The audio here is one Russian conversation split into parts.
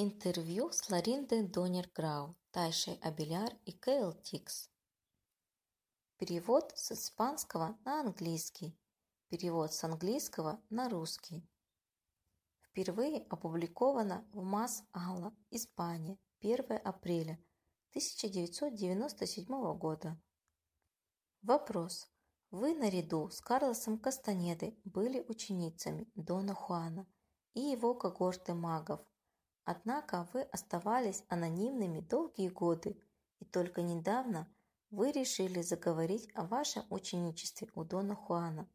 Интервью с Лориндой Донер-Грау, Тайшей Абеляр и Кейл Тикс. Перевод с испанского на английский. Перевод с английского на русский. Впервые опубликовано в Мас-Алла, Испания, 1 апреля 1997 года. Вопрос. Вы наряду с Карлосом Кастанедой были ученицами Дона Хуана и его когорты магов – Однако вы оставались анонимными долгие годы, и только недавно вы решили заговорить о вашем ученичестве у Дона Хуана.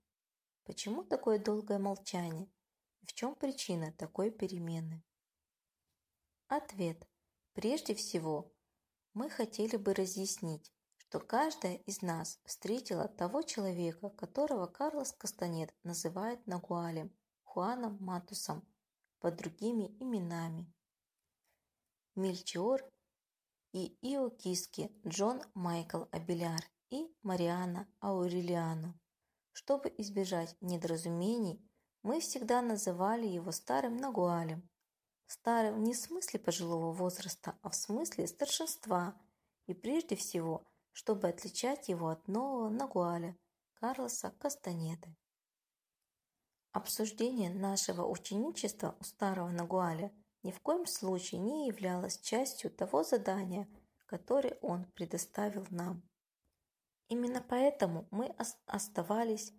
Почему такое долгое молчание? И в чем причина такой перемены? Ответ. Прежде всего, мы хотели бы разъяснить, что каждая из нас встретила того человека, которого Карлос Кастанет называет Нагуалем, Хуаном Матусом, под другими именами. Мельчиор и Иокиски Джон Майкл Абеляр и Мариана Аурелиану. Чтобы избежать недоразумений, мы всегда называли его старым Нагуалем. Старым не в смысле пожилого возраста, а в смысле старшинства, и прежде всего, чтобы отличать его от нового Нагуаля Карлоса Кастанеды. Обсуждение нашего ученичества у старого Нагуаля – ни в коем случае не являлась частью того задания, которое он предоставил нам. Именно поэтому мы оставались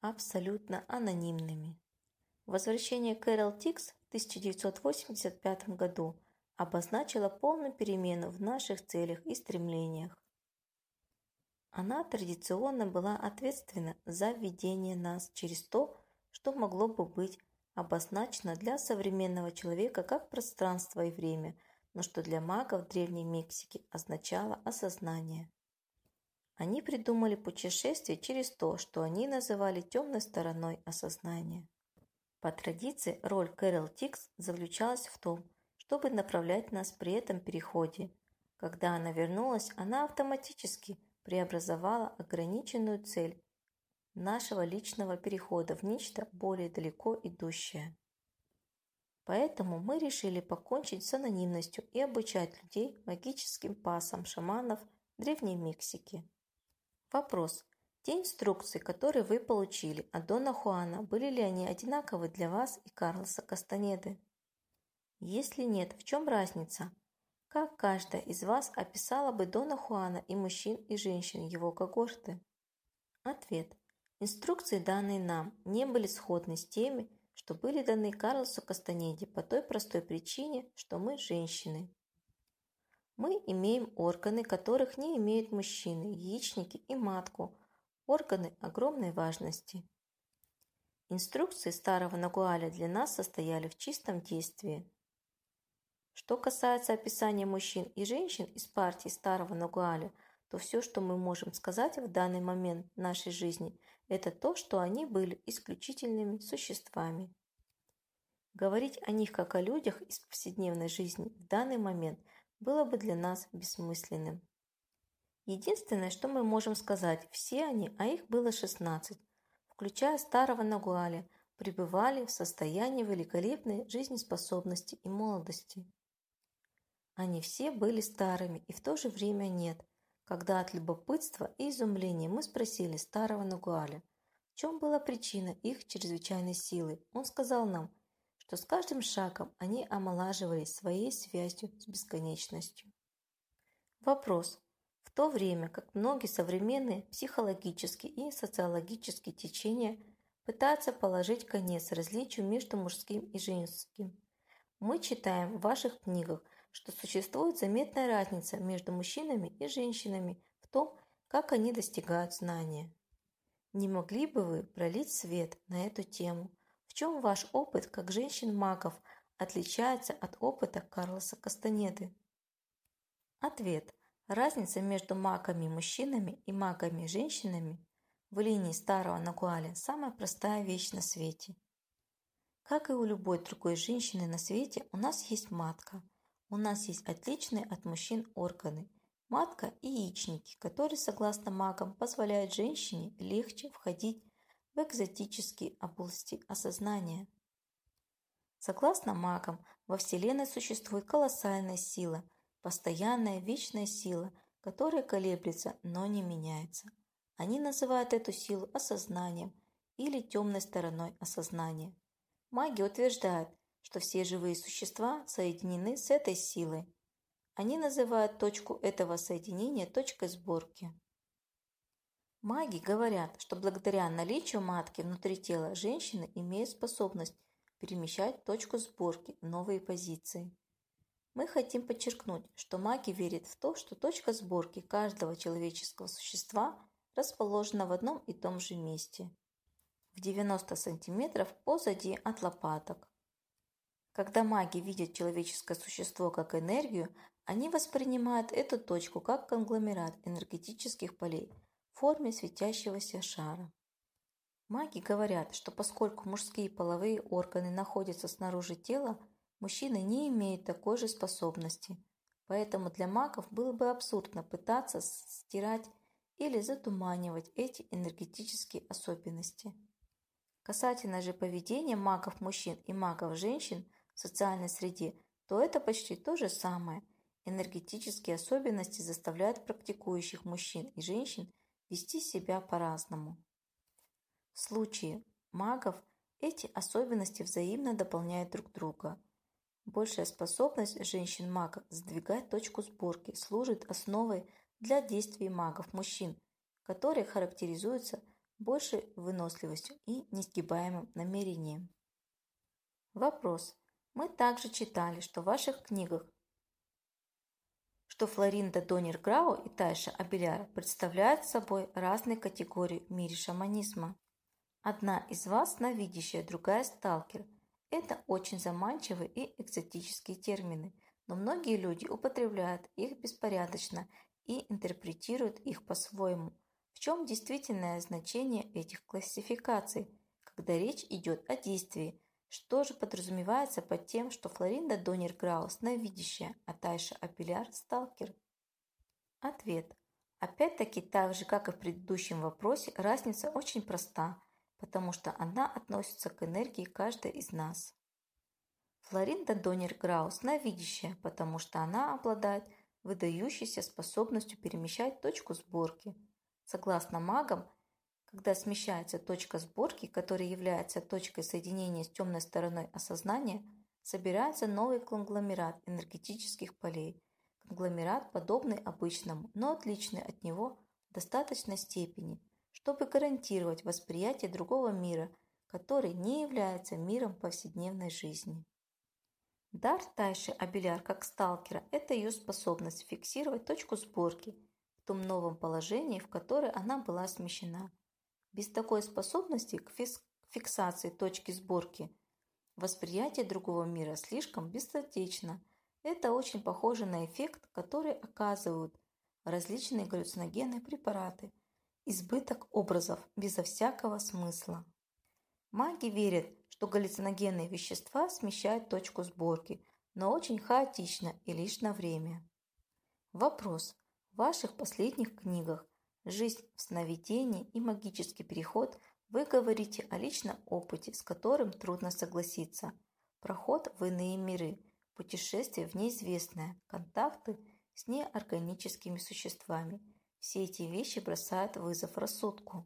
абсолютно анонимными. Возвращение Кэрол Тикс в 1985 году обозначило полную перемену в наших целях и стремлениях. Она традиционно была ответственна за введение нас через то, что могло бы быть обозначено для современного человека как пространство и время, но что для магов Древней Мексики означало осознание. Они придумали путешествие через то, что они называли темной стороной осознания. По традиции роль Кэрол Тикс заключалась в том, чтобы направлять нас при этом переходе. Когда она вернулась, она автоматически преобразовала ограниченную цель нашего личного перехода в нечто более далеко идущее. Поэтому мы решили покончить с анонимностью и обучать людей магическим пасам шаманов Древней Мексики. Вопрос. Те инструкции, которые вы получили от Дона Хуана, были ли они одинаковы для вас и Карлоса Кастанеды? Если нет, в чем разница? Как каждая из вас описала бы Дона Хуана и мужчин и женщин его когорты? Ответ. Инструкции, данные нам, не были сходны с теми, что были даны Карлосу Кастанеде по той простой причине, что мы женщины. Мы имеем органы, которых не имеют мужчины, яичники и матку, органы огромной важности. Инструкции старого Нагуаля для нас состояли в чистом действии. Что касается описания мужчин и женщин из партии старого Нагуаля, то все, что мы можем сказать в данный момент нашей жизни – это то, что они были исключительными существами. Говорить о них как о людях из повседневной жизни в данный момент было бы для нас бессмысленным. Единственное, что мы можем сказать, все они, а их было 16, включая старого Нагуаля, пребывали в состоянии великолепной жизнеспособности и молодости. Они все были старыми и в то же время нет, когда от любопытства и изумления мы спросили старого Нагуаля, в чем была причина их чрезвычайной силы, он сказал нам, что с каждым шагом они омолаживались своей связью с бесконечностью. Вопрос. В то время как многие современные психологические и социологические течения пытаются положить конец различию между мужским и женским, мы читаем в ваших книгах, что существует заметная разница между мужчинами и женщинами в том, как они достигают знания. Не могли бы вы пролить свет на эту тему? В чем ваш опыт как женщин-магов отличается от опыта Карлоса Кастанеды? Ответ. Разница между магами-мужчинами и магами-женщинами в линии старого Нагуаля самая простая вещь на свете. Как и у любой другой женщины на свете, у нас есть матка, у нас есть отличные от мужчин органы – матка и яичники, которые, согласно магам, позволяют женщине легче входить в экзотические области осознания. Согласно магам, во Вселенной существует колоссальная сила, постоянная вечная сила, которая колеблется, но не меняется. Они называют эту силу осознанием или темной стороной осознания. Маги утверждают, что все живые существа соединены с этой силой. Они называют точку этого соединения точкой сборки. Маги говорят, что благодаря наличию матки внутри тела женщины имеют способность перемещать точку сборки в новые позиции. Мы хотим подчеркнуть, что маги верят в то, что точка сборки каждого человеческого существа расположена в одном и том же месте в 90 сантиметров позади от лопаток. Когда маги видят человеческое существо как энергию, они воспринимают эту точку как конгломерат энергетических полей в форме светящегося шара. Маги говорят, что поскольку мужские половые органы находятся снаружи тела, мужчины не имеют такой же способности. Поэтому для магов было бы абсурдно пытаться стирать или затуманивать эти энергетические особенности. Касательно же поведения магов мужчин и магов женщин в социальной среде, то это почти то же самое. Энергетические особенности заставляют практикующих мужчин и женщин вести себя по-разному. В случае магов эти особенности взаимно дополняют друг друга. Большая способность женщин-магов сдвигать точку сборки служит основой для действий магов-мужчин, которые характеризуются большей выносливостью и несгибаемым намерением. Вопрос. Мы также читали, что в ваших книгах, что Флоринда Донер Грау и Тайша Абеляр представляют собой разные категории в мире шаманизма. Одна из вас сновидящая, другая сталкер. Это очень заманчивые и экзотические термины, но многие люди употребляют их беспорядочно и интерпретируют их по-своему. В чем действительное значение этих классификаций, когда речь идет о действии? Что же подразумевается под тем, что Флоринда Донер Грау сновидящая, а Тайша Апеляр – сталкер? Ответ. Опять-таки, так же, как и в предыдущем вопросе, разница очень проста – потому что она относится к энергии каждой из нас. Флоринда Донер Граус сновидящая, потому что она обладает выдающейся способностью перемещать точку сборки. Согласно магам, когда смещается точка сборки, которая является точкой соединения с темной стороной осознания, собирается новый конгломерат энергетических полей. Конгломерат, подобный обычному, но отличный от него в достаточной степени – чтобы гарантировать восприятие другого мира, который не является миром повседневной жизни. Дар Тайши Абеляр как сталкера – это ее способность фиксировать точку сборки в том новом положении, в которое она была смещена. Без такой способности к фиксации точки сборки восприятие другого мира слишком быстротечно. Это очень похоже на эффект, который оказывают различные галлюциногенные препараты – избыток образов безо всякого смысла. Маги верят, что галлюциногенные вещества смещают точку сборки, но очень хаотично и лишь на время. Вопрос. В ваших последних книгах «Жизнь в сновидении» и «Магический переход» вы говорите о личном опыте, с которым трудно согласиться. Проход в иные миры, путешествие в неизвестное, контакты с неорганическими существами – все эти вещи бросают вызов рассудку.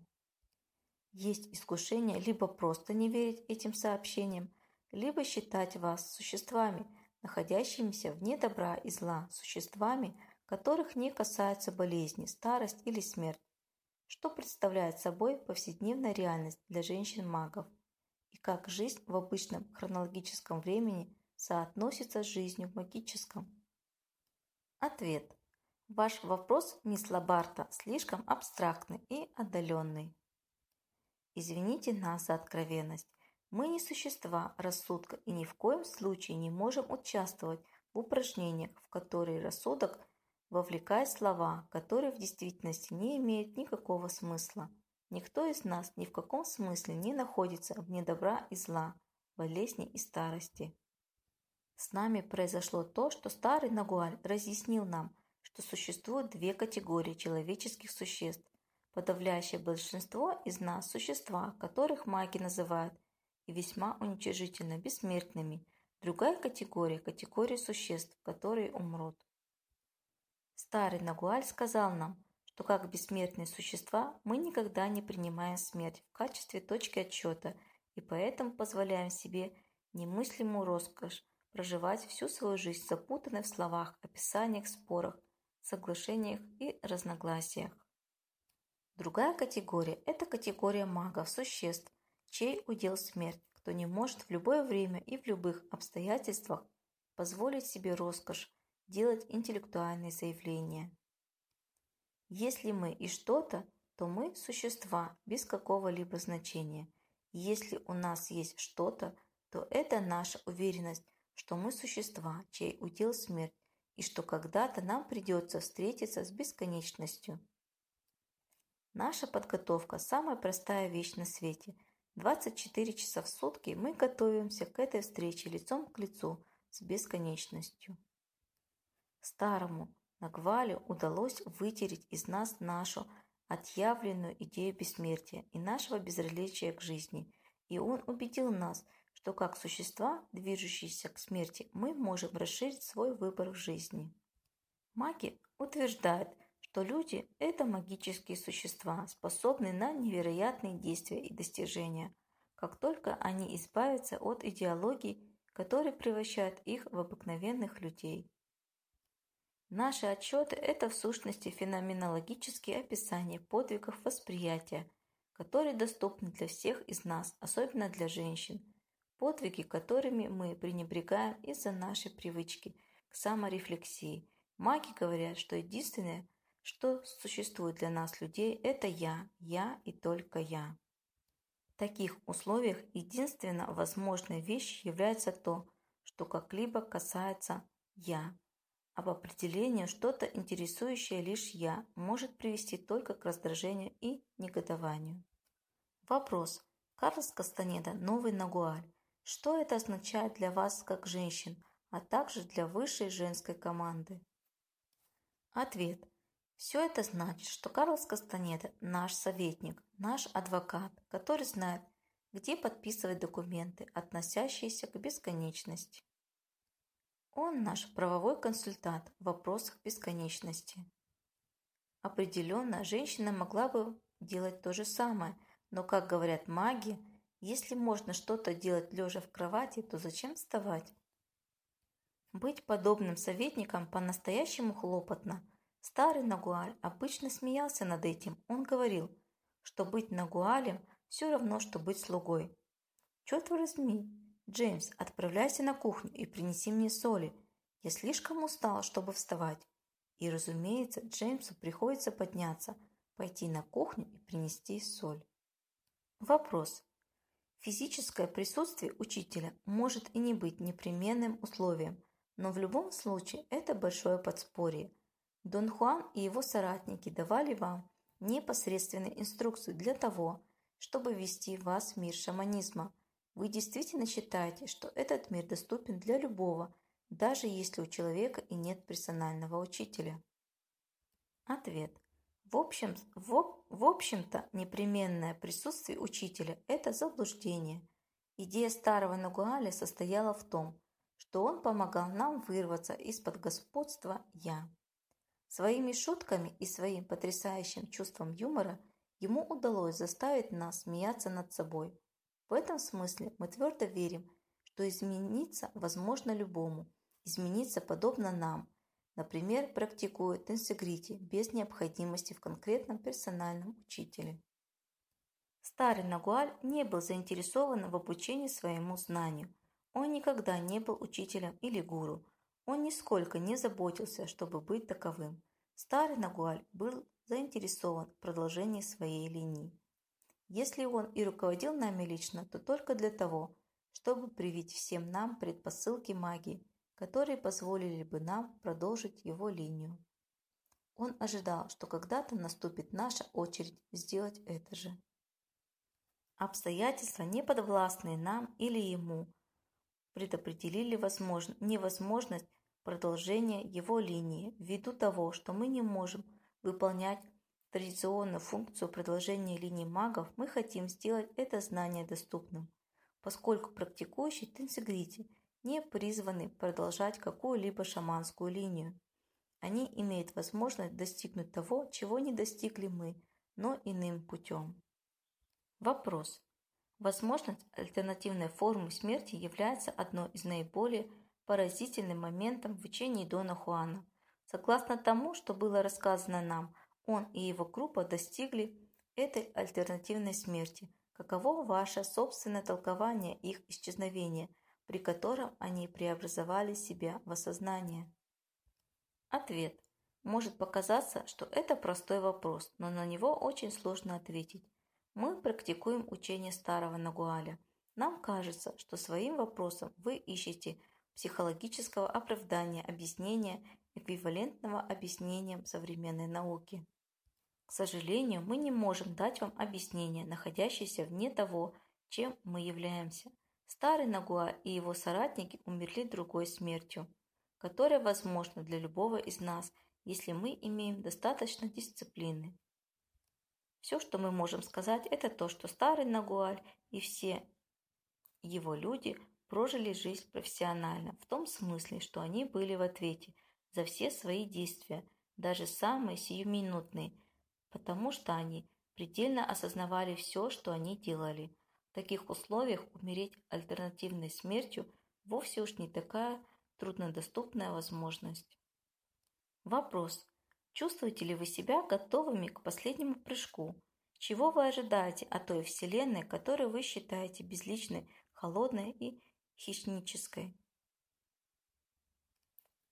Есть искушение либо просто не верить этим сообщениям, либо считать вас существами, находящимися вне добра и зла, существами, которых не касаются болезни, старость или смерть, что представляет собой повседневная реальность для женщин-магов, и как жизнь в обычном хронологическом времени соотносится с жизнью в магическом. Ответ. Ваш вопрос, мисс Лабарта, слишком абстрактный и отдаленный. Извините нас за откровенность. Мы не существа рассудка и ни в коем случае не можем участвовать в упражнениях, в которые рассудок вовлекает слова, которые в действительности не имеют никакого смысла. Никто из нас ни в каком смысле не находится вне добра и зла, болезни и старости. С нами произошло то, что старый Нагуаль разъяснил нам – что существует две категории человеческих существ. Подавляющее большинство из нас – существа, которых маги называют и весьма уничижительно бессмертными. Другая категория – категория существ, которые умрут. Старый Нагуаль сказал нам, что как бессмертные существа мы никогда не принимаем смерть в качестве точки отсчета и поэтому позволяем себе немыслимую роскошь проживать всю свою жизнь запутанной в словах, описаниях, спорах, соглашениях и разногласиях. Другая категория – это категория магов, существ, чей удел смерть, кто не может в любое время и в любых обстоятельствах позволить себе роскошь делать интеллектуальные заявления. Если мы и что-то, то мы – существа без какого-либо значения. если у нас есть что-то, то это наша уверенность, что мы существа, чей удел смерть, и что когда-то нам придется встретиться с бесконечностью. Наша подготовка – самая простая вещь на свете. 24 часа в сутки мы готовимся к этой встрече лицом к лицу с бесконечностью. Старому Нагвалю удалось вытереть из нас нашу отъявленную идею бессмертия и нашего безразличия к жизни, и он убедил нас, что как существа, движущиеся к смерти, мы можем расширить свой выбор в жизни. Маги утверждают, что люди – это магические существа, способные на невероятные действия и достижения, как только они избавятся от идеологий, которые превращают их в обыкновенных людей. Наши отчеты – это в сущности феноменологические описания подвигов восприятия, которые доступны для всех из нас, особенно для женщин, подвиги, которыми мы пренебрегаем из-за нашей привычки к саморефлексии. Маги говорят, что единственное, что существует для нас людей, это я, я и только я. В таких условиях единственно возможной вещью является то, что как-либо касается «я», об определении что-то интересующее лишь я может привести только к раздражению и негодованию. Вопрос. Карлос Кастанеда, Новый Нагуаль. Что это означает для вас как женщин, а также для высшей женской команды? Ответ. Все это значит, что Карлос Кастанеда – наш советник, наш адвокат, который знает, где подписывать документы, относящиеся к бесконечности. Он наш правовой консультант в вопросах бесконечности. Определенно, женщина могла бы делать то же самое, но, как говорят маги, если можно что-то делать лежа в кровати, то зачем вставать? Быть подобным советником по-настоящему хлопотно. Старый Нагуаль обычно смеялся над этим. Он говорил, что быть Нагуалем все равно, что быть слугой. Черт возьми, «Джеймс, отправляйся на кухню и принеси мне соли. Я слишком устал, чтобы вставать». И, разумеется, Джеймсу приходится подняться, пойти на кухню и принести соль. Вопрос. Физическое присутствие учителя может и не быть непременным условием, но в любом случае это большое подспорье. Дон Хуан и его соратники давали вам непосредственные инструкции для того, чтобы ввести вас в мир шаманизма – вы действительно считаете, что этот мир доступен для любого, даже если у человека и нет персонального учителя? Ответ. В, общем, в, в общем-то, непременное присутствие учителя – это заблуждение. Идея старого Нагуаля состояла в том, что он помогал нам вырваться из-под господства «я». Своими шутками и своим потрясающим чувством юмора ему удалось заставить нас смеяться над собой – в этом смысле мы твердо верим, что измениться возможно любому, измениться подобно нам, например, практикуя тенсигрити без необходимости в конкретном персональном учителе. Старый Нагуаль не был заинтересован в обучении своему знанию. Он никогда не был учителем или гуру. Он нисколько не заботился, чтобы быть таковым. Старый Нагуаль был заинтересован в продолжении своей линии. Если он и руководил нами лично, то только для того, чтобы привить всем нам предпосылки магии, которые позволили бы нам продолжить его линию. Он ожидал, что когда-то наступит наша очередь сделать это же. Обстоятельства, не подвластные нам или ему, предопределили возможно, невозможность продолжения его линии ввиду того, что мы не можем выполнять традиционную функцию продолжения линии магов, мы хотим сделать это знание доступным. поскольку практикующие тенсигрити не призваны продолжать какую-либо шаманскую линию. Они имеют возможность достигнуть того, чего не достигли мы, но иным путем. Вопрос. Возможность альтернативной формы смерти является одной из наиболее поразительным моментом в учении Дона Хуана. Согласно тому, что было рассказано нам, он и его группа достигли этой альтернативной смерти. Каково ваше собственное толкование их исчезновения – при котором они преобразовали себя в осознание? Ответ. Может показаться, что это простой вопрос, но на него очень сложно ответить. Мы практикуем учение старого Нагуаля. Нам кажется, что своим вопросом вы ищете психологического оправдания, объяснения, эквивалентного объяснениям современной науки. К сожалению, мы не можем дать вам объяснение, находящееся вне того, чем мы являемся – Старый Нагуа и его соратники умерли другой смертью, которая возможна для любого из нас, если мы имеем достаточно дисциплины. Все, что мы можем сказать, это то, что старый Нагуаль и все его люди прожили жизнь профессионально, в том смысле, что они были в ответе за все свои действия, даже самые сиюминутные, потому что они предельно осознавали все, что они делали – таких условиях умереть альтернативной смертью вовсе уж не такая труднодоступная возможность. Вопрос. Чувствуете ли вы себя готовыми к последнему прыжку? Чего вы ожидаете от той Вселенной, которую вы считаете безличной, холодной и хищнической?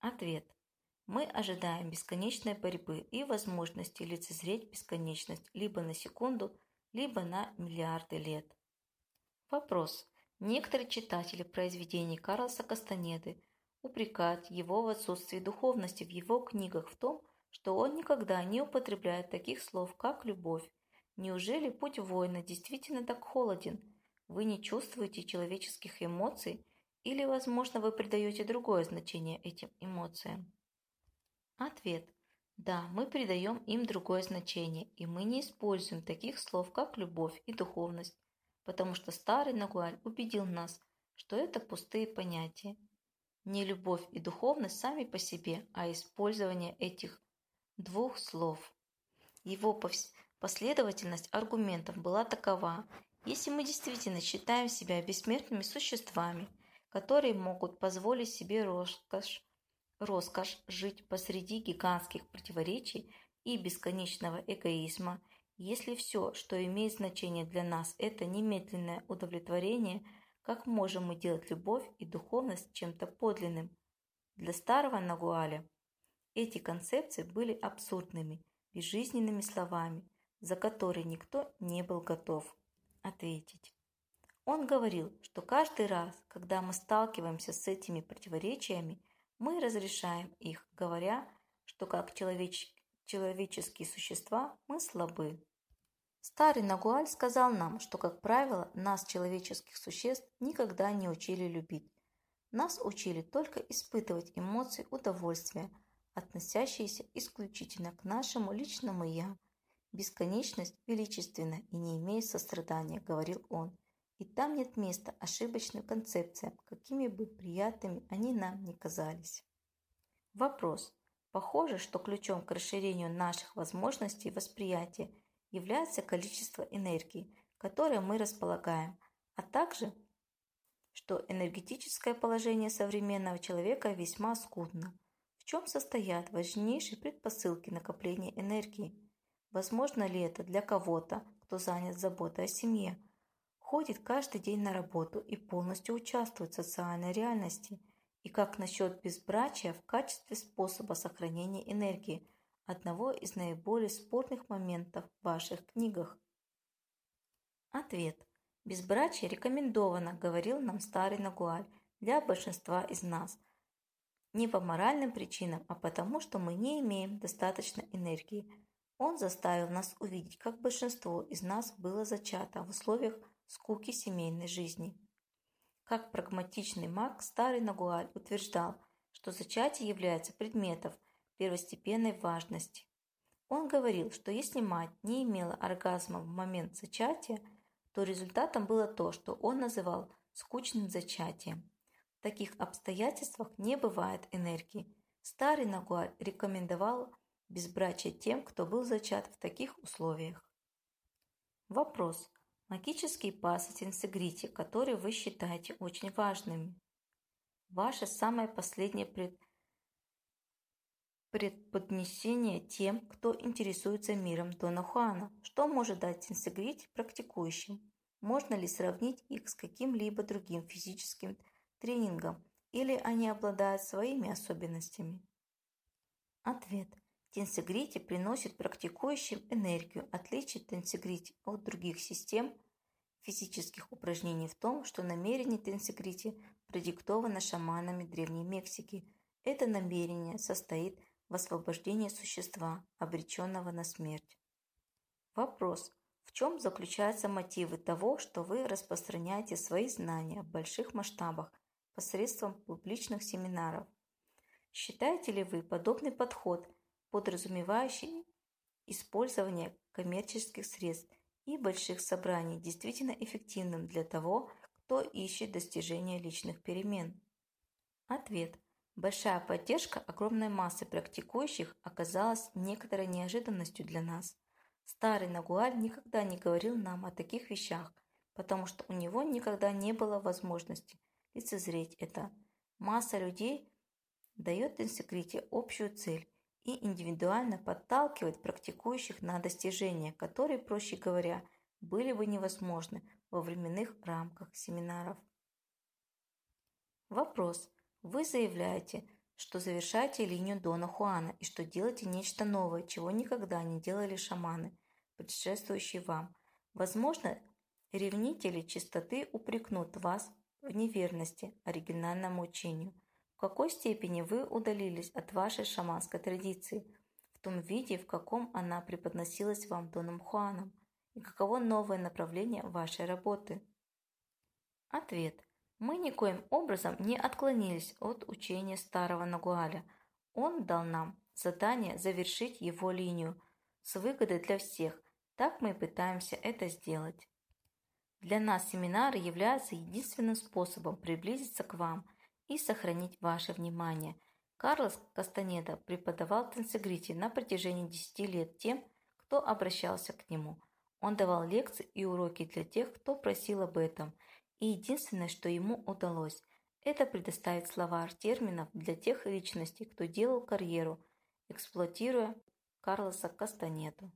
Ответ. Мы ожидаем бесконечной борьбы и возможности лицезреть бесконечность либо на секунду, либо на миллиарды лет. Вопрос. Некоторые читатели произведений Карлоса Кастанеды упрекают его в отсутствии духовности в его книгах в том, что он никогда не употребляет таких слов, как «любовь». Неужели путь воина действительно так холоден? Вы не чувствуете человеческих эмоций или, возможно, вы придаете другое значение этим эмоциям? Ответ. Да, мы придаем им другое значение, и мы не используем таких слов, как любовь и духовность, потому что старый Нагуаль убедил нас, что это пустые понятия. Не любовь и духовность сами по себе, а использование этих двух слов. Его последовательность аргументов была такова. Если мы действительно считаем себя бессмертными существами, которые могут позволить себе роскошь, роскошь жить посреди гигантских противоречий и бесконечного эгоизма – если все, что имеет значение для нас, это немедленное удовлетворение, как можем мы делать любовь и духовность чем-то подлинным? Для старого Нагуаля эти концепции были абсурдными, безжизненными словами, за которые никто не был готов ответить. Он говорил, что каждый раз, когда мы сталкиваемся с этими противоречиями, мы разрешаем их, говоря, что как человеч человеческие существа, мы слабы. Старый Нагуаль сказал нам, что, как правило, нас, человеческих существ, никогда не учили любить. Нас учили только испытывать эмоции удовольствия, относящиеся исключительно к нашему личному «я». Бесконечность величественна и не имеет сострадания, говорил он. И там нет места ошибочным концепциям, какими бы приятными они нам не казались. Вопрос. Похоже, что ключом к расширению наших возможностей восприятия является количество энергии, которой мы располагаем, а также, что энергетическое положение современного человека весьма скудно. В чем состоят важнейшие предпосылки накопления энергии? Возможно ли это для кого-то, кто занят заботой о семье, ходит каждый день на работу и полностью участвует в социальной реальности – и как насчет безбрачия в качестве способа сохранения энергии, одного из наиболее спорных моментов в ваших книгах? Ответ. Безбрачие рекомендовано, говорил нам старый Нагуаль, для большинства из нас. Не по моральным причинам, а потому, что мы не имеем достаточно энергии. Он заставил нас увидеть, как большинство из нас было зачато в условиях скуки семейной жизни. Как прагматичный маг, старый Нагуаль утверждал, что зачатие является предметом первостепенной важности. Он говорил, что если мать не имела оргазма в момент зачатия, то результатом было то, что он называл скучным зачатием. В таких обстоятельствах не бывает энергии. Старый Нагуаль рекомендовал безбрачие тем, кто был зачат в таких условиях. Вопрос. Магические пасы Тенсегрити, которые вы считаете очень важными. Ваше самое последнее пред... предподнесение тем, кто интересуется миром Дона Хуана. Что может дать Тенсегрити практикующим? Можно ли сравнить их с каким-либо другим физическим тренингом, или они обладают своими особенностями? Ответ. Тенсигрити приносит практикующим энергию. Отличие тенсигрити от других систем физических упражнений в том, что намерение тенсигрити продиктовано шаманами Древней Мексики. Это намерение состоит в освобождении существа, обреченного на смерть. Вопрос. В чем заключаются мотивы того, что вы распространяете свои знания в больших масштабах посредством публичных семинаров? Считаете ли вы подобный подход – подразумевающий использование коммерческих средств и больших собраний действительно эффективным для того, кто ищет достижения личных перемен? Ответ. Большая поддержка огромной массы практикующих оказалась некоторой неожиданностью для нас. Старый Нагуаль никогда не говорил нам о таких вещах, потому что у него никогда не было возможности лицезреть это. Масса людей дает инсекрите общую цель и индивидуально подталкивать практикующих на достижения, которые, проще говоря, были бы невозможны во временных рамках семинаров. Вопрос. Вы заявляете, что завершаете линию Дона Хуана и что делаете нечто новое, чего никогда не делали шаманы, предшествующие вам. Возможно, ревнители чистоты упрекнут вас в неверности оригинальному учению – какой степени вы удалились от вашей шаманской традиции в том виде, в каком она преподносилась вам Доном Хуаном, и каково новое направление вашей работы? Ответ. Мы никоим образом не отклонились от учения старого Нагуаля. Он дал нам задание завершить его линию с выгодой для всех. Так мы и пытаемся это сделать. Для нас семинары являются единственным способом приблизиться к вам – и сохранить ваше внимание. Карлос Кастанеда преподавал тенсигрити на протяжении 10 лет тем, кто обращался к нему. Он давал лекции и уроки для тех, кто просил об этом, и единственное, что ему удалось, это предоставить словарь терминов для тех личностей, кто делал карьеру, эксплуатируя Карлоса Кастанеду.